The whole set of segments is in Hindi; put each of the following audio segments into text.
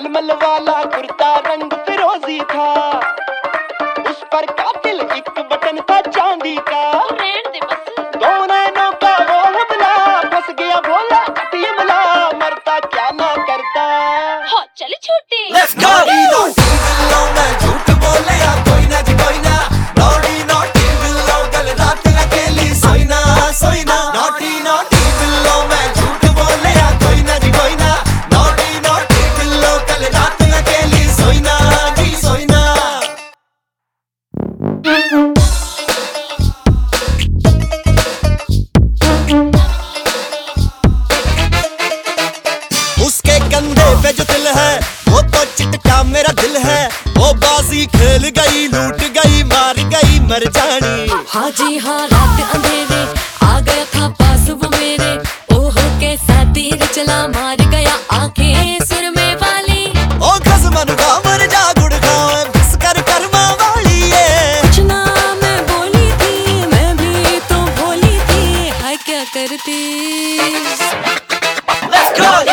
मलमल वाला कुर्ता रंग फिरोजी था। उस पर कातिल एक बटन था चांदी का। Let's go! का वो हमला गया मरता क्या ना करता। हाँ जी हाँ रात अंधेरे आ गया था पास वो मेरे। ओहो कैसा तीर चला मार गया आँखें सुरमे वाली। ओ खसमन का मर जा गुड़ खाओ बस कर कर्मा वाली ये कुछ ना मैं बोली थी मैं भी तो भोली थी। हाय क्या करती? नोटी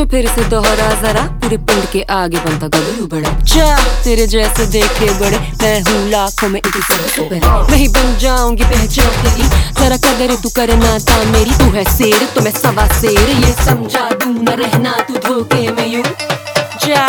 आजा फिर से दोहरा जरा, पूरे पिंड के आगे बनता गबरू बड़ा। जा, तेरे जैसे देखे बड़े, मैं हूँ लाखों में एक सबसे बड़ा। मैं ही बन जाऊँगी पहचान तेरी, जरा कदर तू करना था मेरी। तू है शेर तो मैं सवा शेर, ये समझा दू न रहना तू धोखे में यू। जा